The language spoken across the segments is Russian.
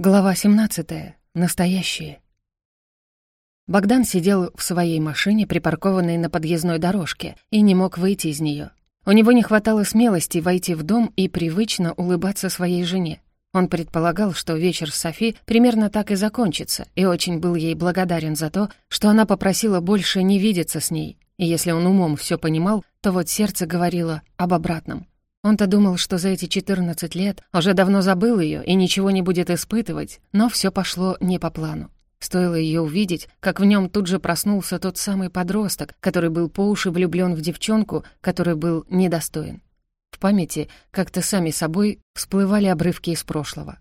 Глава 17. Настоящее. Богдан сидел в своей машине, припаркованной на подъездной дорожке, и не мог выйти из нее. У него не хватало смелости войти в дом и привычно улыбаться своей жене. Он предполагал, что вечер с Софи примерно так и закончится, и очень был ей благодарен за то, что она попросила больше не видеться с ней. И если он умом все понимал, то вот сердце говорило об обратном. Он-то думал, что за эти 14 лет уже давно забыл ее и ничего не будет испытывать, но все пошло не по плану. Стоило ее увидеть, как в нем тут же проснулся тот самый подросток, который был по уши влюблен в девчонку, который был недостоин. В памяти как-то сами собой всплывали обрывки из прошлого.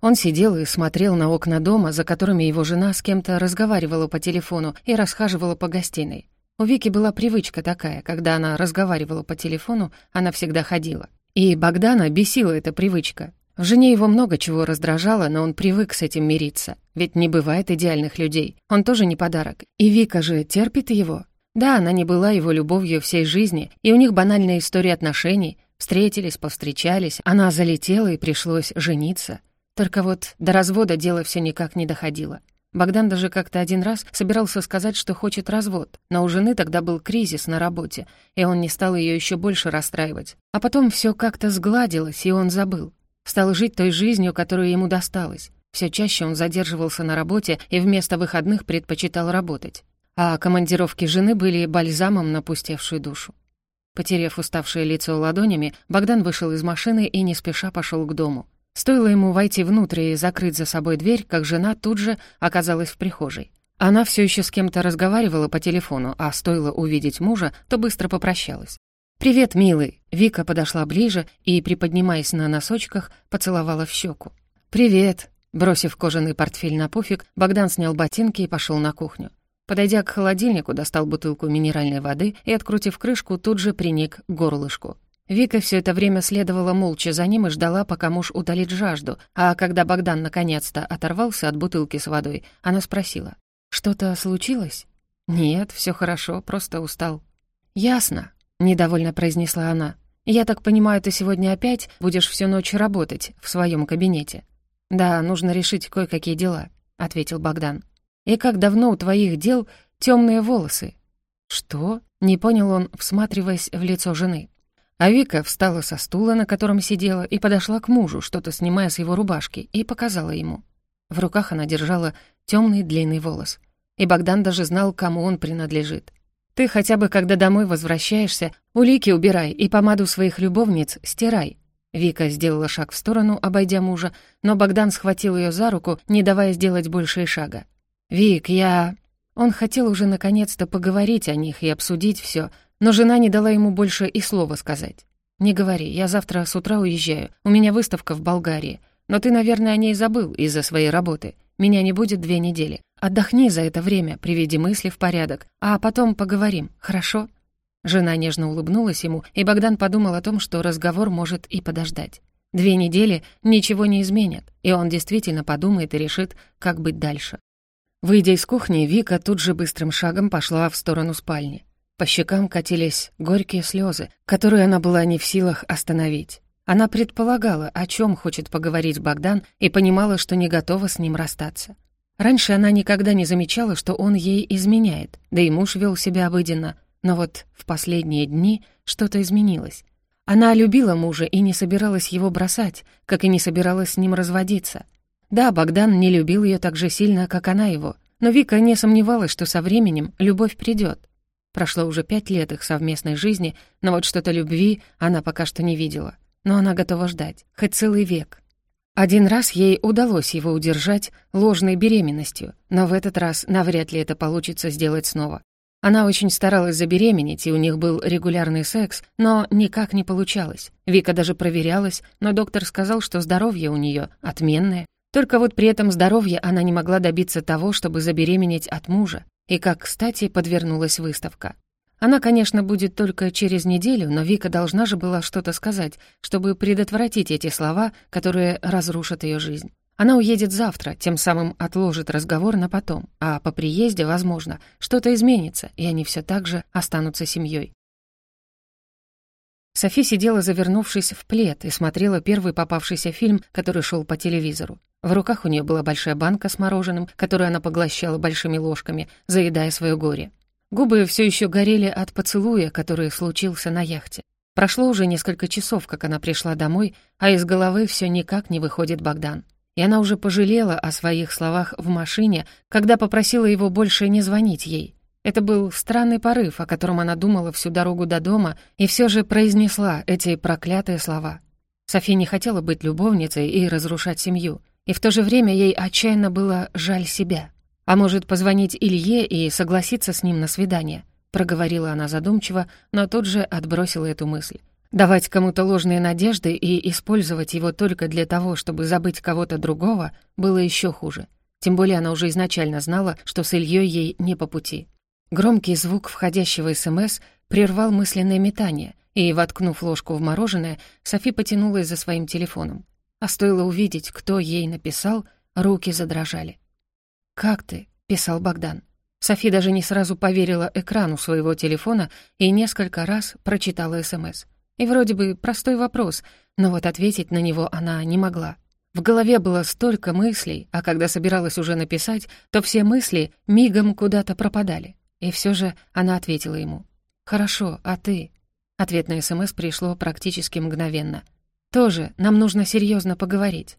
Он сидел и смотрел на окна дома, за которыми его жена с кем-то разговаривала по телефону и расхаживала по гостиной. У Вики была привычка такая, когда она разговаривала по телефону, она всегда ходила. И Богдана бесила эта привычка. В жене его много чего раздражало, но он привык с этим мириться. Ведь не бывает идеальных людей. Он тоже не подарок. И Вика же терпит его. Да, она не была его любовью всей жизни, и у них банальная история отношений. Встретились, повстречались, она залетела и пришлось жениться. Только вот до развода дело все никак не доходило. Богдан даже как-то один раз собирался сказать, что хочет развод, но у жены тогда был кризис на работе, и он не стал ее еще больше расстраивать. А потом все как-то сгладилось, и он забыл. Стал жить той жизнью, которая ему досталась. Все чаще он задерживался на работе и вместо выходных предпочитал работать. А командировки жены были бальзамом на пустевшую душу. Потерев уставшее лицо ладонями, Богдан вышел из машины и не спеша пошел к дому. Стоило ему войти внутрь и закрыть за собой дверь, как жена тут же оказалась в прихожей. Она все еще с кем-то разговаривала по телефону, а стоило увидеть мужа, то быстро попрощалась. «Привет, милый!» Вика подошла ближе и, приподнимаясь на носочках, поцеловала в щеку. «Привет!» Бросив кожаный портфель на пуфик, Богдан снял ботинки и пошел на кухню. Подойдя к холодильнику, достал бутылку минеральной воды и, открутив крышку, тут же приник к горлышку. Вика все это время следовала молча за ним и ждала, пока муж утолит жажду, а когда Богдан наконец-то оторвался от бутылки с водой, она спросила, «Что-то случилось?» «Нет, все хорошо, просто устал». «Ясно», — недовольно произнесла она. «Я так понимаю, ты сегодня опять будешь всю ночь работать в своем кабинете?» «Да, нужно решить кое-какие дела», — ответил Богдан. «И как давно у твоих дел темные волосы?» «Что?» — не понял он, всматриваясь в лицо жены. А Вика встала со стула, на котором сидела, и подошла к мужу, что-то снимая с его рубашки, и показала ему. В руках она держала темный длинный волос. И Богдан даже знал, кому он принадлежит. «Ты хотя бы, когда домой возвращаешься, улики убирай и помаду своих любовниц стирай». Вика сделала шаг в сторону, обойдя мужа, но Богдан схватил ее за руку, не давая сделать больше шага. «Вик, я...» Он хотел уже наконец-то поговорить о них и обсудить все, но жена не дала ему больше и слова сказать. «Не говори, я завтра с утра уезжаю, у меня выставка в Болгарии. Но ты, наверное, о ней забыл из-за своей работы. Меня не будет две недели. Отдохни за это время, приведи мысли в порядок, а потом поговорим, хорошо?» Жена нежно улыбнулась ему, и Богдан подумал о том, что разговор может и подождать. Две недели ничего не изменят, и он действительно подумает и решит, как быть дальше. Выйдя из кухни, Вика тут же быстрым шагом пошла в сторону спальни. По щекам катились горькие слезы, которые она была не в силах остановить. Она предполагала, о чем хочет поговорить Богдан, и понимала, что не готова с ним расстаться. Раньше она никогда не замечала, что он ей изменяет, да и муж вел себя обыденно, но вот в последние дни что-то изменилось. Она любила мужа и не собиралась его бросать, как и не собиралась с ним разводиться. Да, Богдан не любил ее так же сильно, как она его, но Вика не сомневалась, что со временем любовь придет. Прошло уже пять лет их совместной жизни, но вот что-то любви она пока что не видела. Но она готова ждать, хоть целый век. Один раз ей удалось его удержать ложной беременностью, но в этот раз навряд ли это получится сделать снова. Она очень старалась забеременеть, и у них был регулярный секс, но никак не получалось. Вика даже проверялась, но доктор сказал, что здоровье у нее отменное. Только вот при этом здоровье она не могла добиться того, чтобы забеременеть от мужа. И как, кстати, подвернулась выставка. Она, конечно, будет только через неделю, но Вика должна же была что-то сказать, чтобы предотвратить эти слова, которые разрушат ее жизнь. Она уедет завтра, тем самым отложит разговор на потом, а по приезде, возможно, что-то изменится, и они все так же останутся семьей. Софи сидела, завернувшись в плед, и смотрела первый попавшийся фильм, который шел по телевизору. В руках у нее была большая банка с мороженым, которую она поглощала большими ложками, заедая свое горе. Губы все еще горели от поцелуя, который случился на яхте. Прошло уже несколько часов, как она пришла домой, а из головы все никак не выходит Богдан. И она уже пожалела о своих словах в машине, когда попросила его больше не звонить ей. Это был странный порыв, о котором она думала всю дорогу до дома, и все же произнесла эти проклятые слова. София не хотела быть любовницей и разрушать семью, и в то же время ей отчаянно было жаль себя. А может, позвонить Илье и согласиться с ним на свидание? Проговорила она задумчиво, но тут же отбросила эту мысль. Давать кому-то ложные надежды и использовать его только для того, чтобы забыть кого-то другого, было еще хуже. Тем более она уже изначально знала, что с Ильей ей не по пути. Громкий звук входящего СМС прервал мысленное метание, и, воткнув ложку в мороженое, Софи потянулась за своим телефоном. А стоило увидеть, кто ей написал, руки задрожали. «Как ты?» — писал Богдан. Софи даже не сразу поверила экрану своего телефона и несколько раз прочитала СМС. И вроде бы простой вопрос, но вот ответить на него она не могла. В голове было столько мыслей, а когда собиралась уже написать, то все мысли мигом куда-то пропадали. И все же она ответила ему. «Хорошо, а ты?» Ответ на СМС пришло практически мгновенно. «Тоже, нам нужно серьезно поговорить».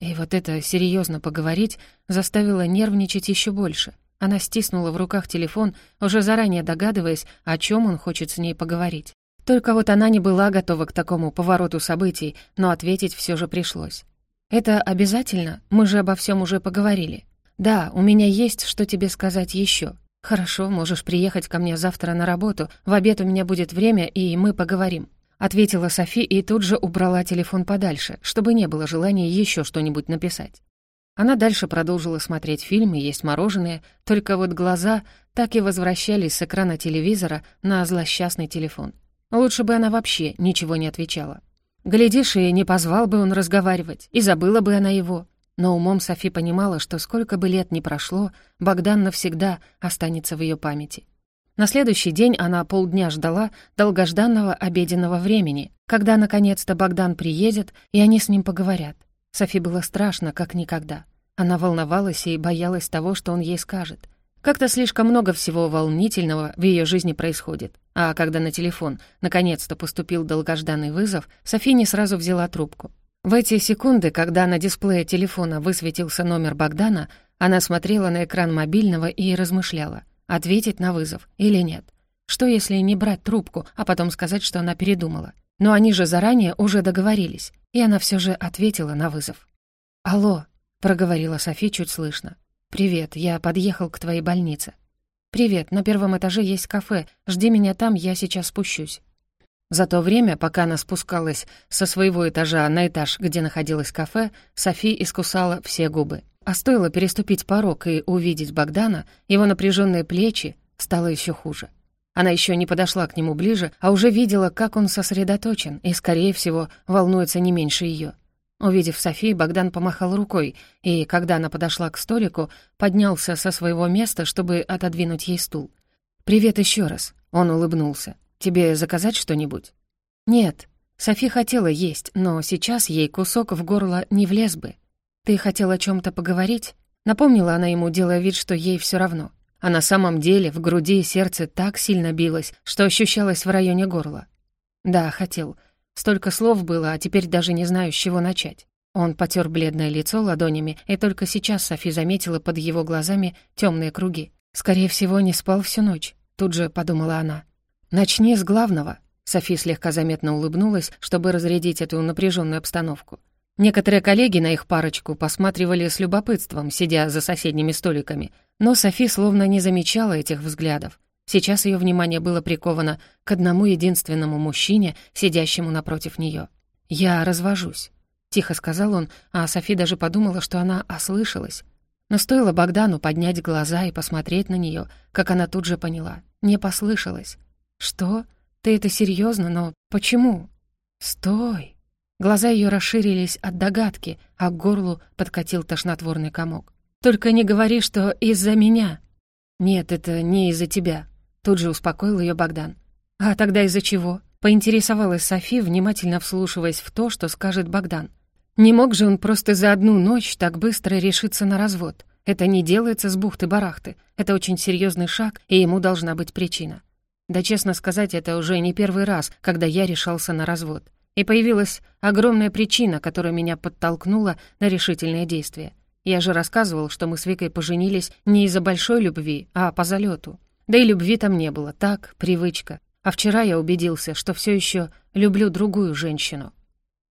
И вот это серьезно поговорить заставило нервничать еще больше. Она стиснула в руках телефон, уже заранее догадываясь, о чем он хочет с ней поговорить. Только вот она не была готова к такому повороту событий, но ответить все же пришлось. «Это обязательно? Мы же обо всем уже поговорили. Да, у меня есть что тебе сказать еще. «Хорошо, можешь приехать ко мне завтра на работу. В обед у меня будет время, и мы поговорим», — ответила Софи и тут же убрала телефон подальше, чтобы не было желания еще что-нибудь написать. Она дальше продолжила смотреть фильм и есть мороженое, только вот глаза так и возвращались с экрана телевизора на злосчастный телефон. Лучше бы она вообще ничего не отвечала. Глядишь, и не позвал бы он разговаривать, и забыла бы она его. Но умом Софи понимала, что сколько бы лет ни прошло, Богдан навсегда останется в ее памяти. На следующий день она полдня ждала долгожданного обеденного времени, когда наконец-то Богдан приедет, и они с ним поговорят. Софи было страшно, как никогда. Она волновалась и боялась того, что он ей скажет. Как-то слишком много всего волнительного в ее жизни происходит. А когда на телефон наконец-то поступил долгожданный вызов, Софи не сразу взяла трубку. В эти секунды, когда на дисплее телефона высветился номер Богдана, она смотрела на экран мобильного и размышляла, ответить на вызов или нет. Что если не брать трубку, а потом сказать, что она передумала? Но они же заранее уже договорились, и она все же ответила на вызов. «Алло», — проговорила Софи чуть слышно. «Привет, я подъехал к твоей больнице». «Привет, на первом этаже есть кафе, жди меня там, я сейчас спущусь». За то время, пока она спускалась со своего этажа на этаж, где находилось кафе, Софи искусала все губы. А стоило переступить порог и увидеть Богдана, его напряженные плечи, стало еще хуже. Она еще не подошла к нему ближе, а уже видела, как он сосредоточен и, скорее всего, волнуется не меньше ее. Увидев Софи, Богдан помахал рукой, и, когда она подошла к столику, поднялся со своего места, чтобы отодвинуть ей стул. «Привет еще раз», — он улыбнулся. Тебе заказать что-нибудь?» «Нет». Софи хотела есть, но сейчас ей кусок в горло не влез бы. «Ты хотел о чем то поговорить?» Напомнила она ему, делая вид, что ей все равно. А на самом деле в груди и сердце так сильно билось, что ощущалось в районе горла. «Да, хотел. Столько слов было, а теперь даже не знаю, с чего начать». Он потер бледное лицо ладонями, и только сейчас Софи заметила под его глазами темные круги. «Скорее всего, не спал всю ночь», — тут же подумала она. «Начни с главного», — Софи слегка заметно улыбнулась, чтобы разрядить эту напряженную обстановку. Некоторые коллеги на их парочку посматривали с любопытством, сидя за соседними столиками, но Софи словно не замечала этих взглядов. Сейчас ее внимание было приковано к одному единственному мужчине, сидящему напротив нее. «Я развожусь», — тихо сказал он, а Софи даже подумала, что она ослышалась. Но стоило Богдану поднять глаза и посмотреть на нее, как она тут же поняла. Не послышалась. «Что? Ты это серьезно? Но почему?» «Стой!» Глаза ее расширились от догадки, а к горлу подкатил тошнотворный комок. «Только не говори, что из-за меня!» «Нет, это не из-за тебя», — тут же успокоил ее Богдан. «А тогда из-за чего?» Поинтересовалась Софи, внимательно вслушиваясь в то, что скажет Богдан. Не мог же он просто за одну ночь так быстро решиться на развод. Это не делается с бухты-барахты. Это очень серьезный шаг, и ему должна быть причина. Да, честно сказать, это уже не первый раз, когда я решался на развод. И появилась огромная причина, которая меня подтолкнула на решительные действия. Я же рассказывал, что мы с Викой поженились не из-за большой любви, а по залету. Да и любви там не было, так, привычка. А вчера я убедился, что все еще люблю другую женщину.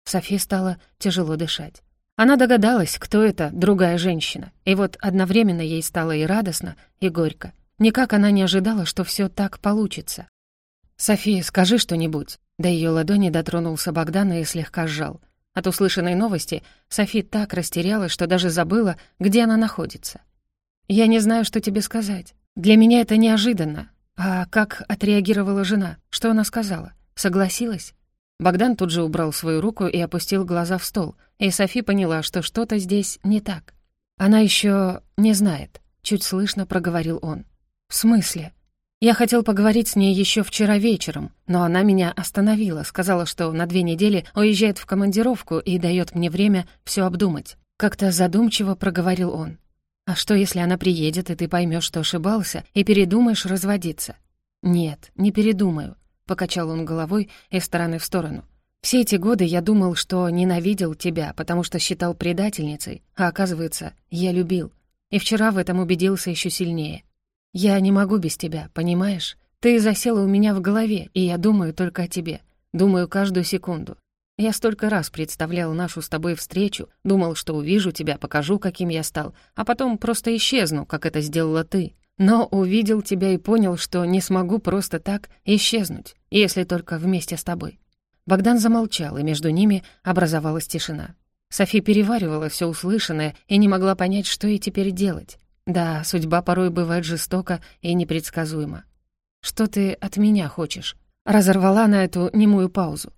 Софи стала тяжело дышать. Она догадалась, кто это другая женщина, и вот одновременно ей стало и радостно, и горько. Никак она не ожидала, что все так получится. «София, скажи что-нибудь». До ее ладони дотронулся Богдан и слегка сжал. От услышанной новости Софи так растерялась, что даже забыла, где она находится. «Я не знаю, что тебе сказать. Для меня это неожиданно. А как отреагировала жена? Что она сказала? Согласилась?» Богдан тут же убрал свою руку и опустил глаза в стол, и Софи поняла, что что-то здесь не так. «Она еще не знает», — чуть слышно проговорил он. «В смысле?» Я хотел поговорить с ней еще вчера вечером, но она меня остановила, сказала, что на две недели уезжает в командировку и дает мне время все обдумать. Как-то задумчиво проговорил он. «А что, если она приедет, и ты поймешь, что ошибался, и передумаешь разводиться?» «Нет, не передумаю», — покачал он головой из стороны в сторону. «Все эти годы я думал, что ненавидел тебя, потому что считал предательницей, а оказывается, я любил. И вчера в этом убедился еще сильнее. «Я не могу без тебя, понимаешь? Ты засела у меня в голове, и я думаю только о тебе. Думаю каждую секунду. Я столько раз представлял нашу с тобой встречу, думал, что увижу тебя, покажу, каким я стал, а потом просто исчезну, как это сделала ты. Но увидел тебя и понял, что не смогу просто так исчезнуть, если только вместе с тобой». Богдан замолчал, и между ними образовалась тишина. Софи переваривала все услышанное и не могла понять, что ей теперь делать. Да, судьба порой бывает жестока и непредсказуема. «Что ты от меня хочешь?» Разорвала на эту немую паузу.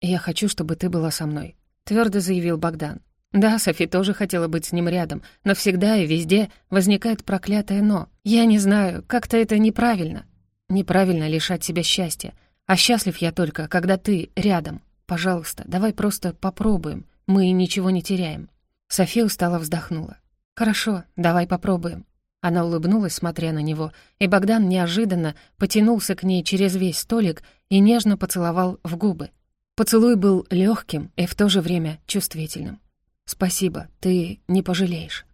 «Я хочу, чтобы ты была со мной», — твердо заявил Богдан. Да, Софи тоже хотела быть с ним рядом, но всегда и везде возникает проклятое «но». Я не знаю, как-то это неправильно. Неправильно лишать себя счастья. А счастлив я только, когда ты рядом. Пожалуйста, давай просто попробуем. Мы ничего не теряем. София устало вздохнула. «Хорошо, давай попробуем». Она улыбнулась, смотря на него, и Богдан неожиданно потянулся к ней через весь столик и нежно поцеловал в губы. Поцелуй был легким и в то же время чувствительным. «Спасибо, ты не пожалеешь».